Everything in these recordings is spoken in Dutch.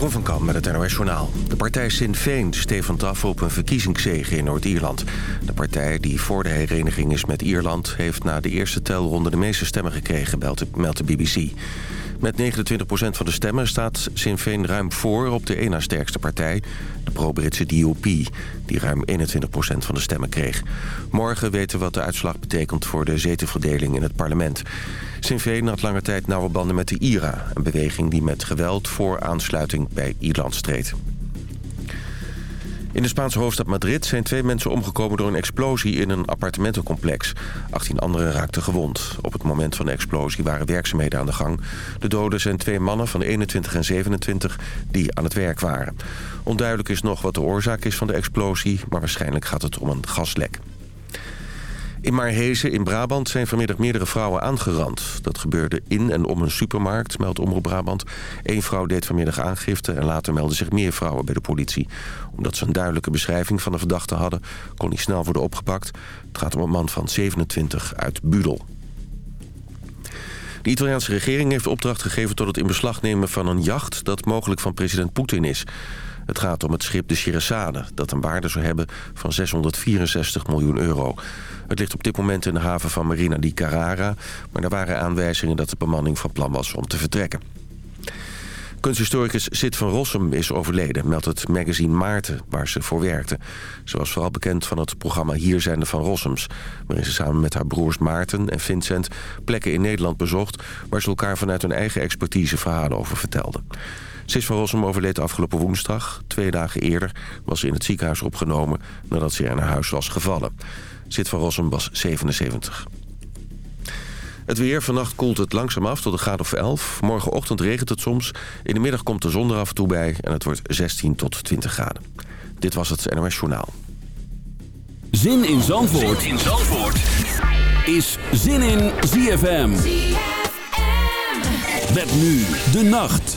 Jeroen met het NOS Journaal. De partij Sinn Féin stevend af op een verkiezingszege in Noord-Ierland. De partij, die voor de hereniging is met Ierland... heeft na de eerste telronde de meeste stemmen gekregen, meldt de BBC. Met 29% van de stemmen staat Sinn Féin ruim voor op de ena sterkste partij... de pro-Britse DUP, die ruim 21% van de stemmen kreeg. Morgen weten we wat de uitslag betekent voor de zetenverdeling in het parlement. Sinn Féin had lange tijd nauwe banden met de IRA... een beweging die met geweld voor aansluiting bij Ierland streed. In de Spaanse hoofdstad Madrid zijn twee mensen omgekomen door een explosie in een appartementencomplex. 18 anderen raakten gewond. Op het moment van de explosie waren werkzaamheden aan de gang. De doden zijn twee mannen van 21 en 27 die aan het werk waren. Onduidelijk is nog wat de oorzaak is van de explosie, maar waarschijnlijk gaat het om een gaslek. In Maarhezen in Brabant zijn vanmiddag meerdere vrouwen aangerand. Dat gebeurde in en om een supermarkt, meldt Omroep Brabant. Eén vrouw deed vanmiddag aangifte en later meldden zich meer vrouwen bij de politie. Omdat ze een duidelijke beschrijving van de verdachte hadden... kon hij snel worden opgepakt. Het gaat om een man van 27 uit Budel. De Italiaanse regering heeft opdracht gegeven tot het in beslag nemen van een jacht... dat mogelijk van president Poetin is. Het gaat om het schip de Shirazade, dat een waarde zou hebben van 664 miljoen euro. Het ligt op dit moment in de haven van Marina di Carrara... maar er waren aanwijzingen dat de bemanning van plan was om te vertrekken. Kunsthistoricus Sid van Rossum is overleden, meldt het magazine Maarten, waar ze voor werkte. Ze was vooral bekend van het programma Hier zijn de Van Rossums... waarin ze samen met haar broers Maarten en Vincent plekken in Nederland bezocht... waar ze elkaar vanuit hun eigen expertise verhalen over vertelden. Sis van Rossum overleed afgelopen woensdag. Twee dagen eerder was ze in het ziekenhuis opgenomen nadat ze er naar huis was gevallen. Zit van Rossum was 77. Het weer. Vannacht koelt het langzaam af tot een graad of 11. Morgenochtend regent het soms. In de middag komt de zon er af en toe bij. En het wordt 16 tot 20 graden. Dit was het NOS Journaal. Zin in Zandvoort, zin in Zandvoort. is Zin in ZFM. ZFM. Met nu de nacht.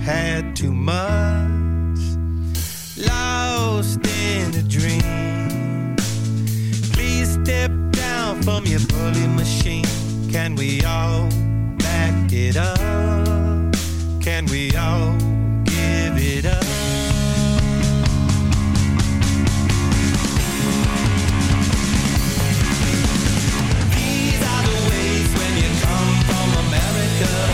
had too much, lost in a dream. Please step down from your bully machine. Can we all back it up? Can we all give it up? America.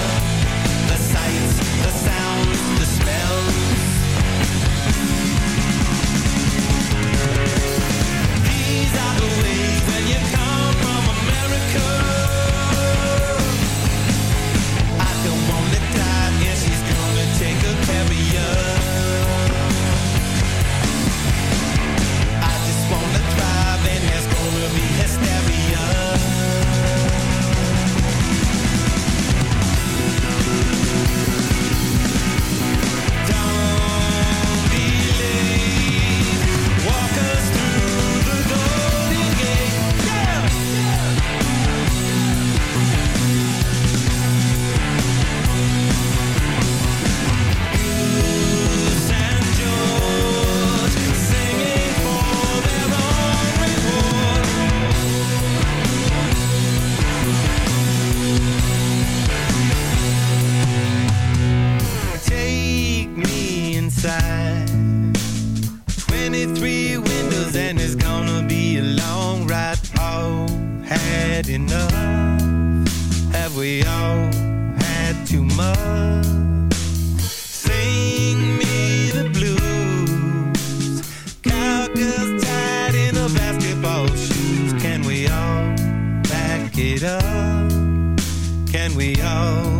Can we all?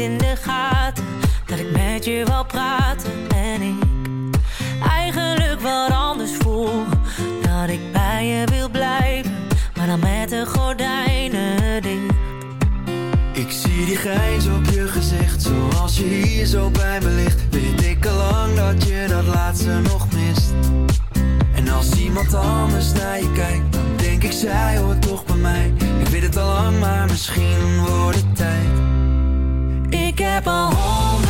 in de gaten dat ik met je wil praten en ik eigenlijk wat anders voel. Dat ik bij je wil blijven, maar dan met de gordijnen dicht. Ik zie die grijns op je gezicht, zoals je hier zo bij me ligt. Weet ik al lang dat je dat laatste nog mist. En als iemand anders naar je kijkt, dan denk ik zij hoort toch bij mij. Ik weet het al lang, maar misschien wordt het tijd Heb al honderd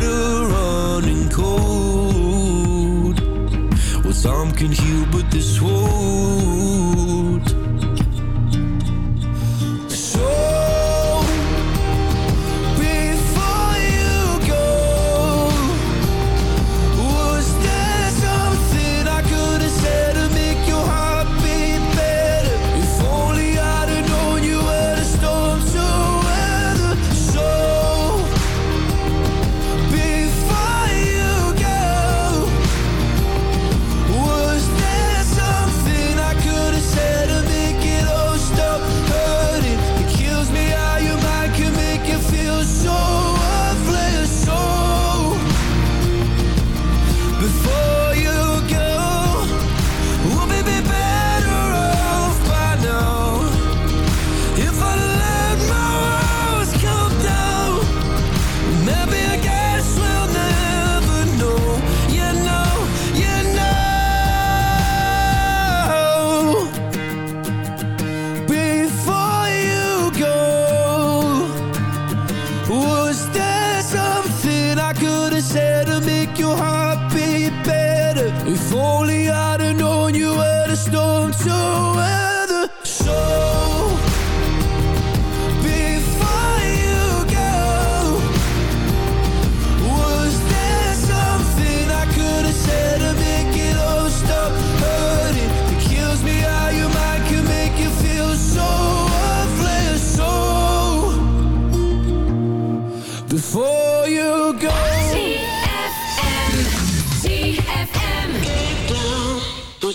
can heal, but this wound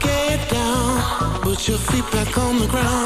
get down, put your feet back on the ground.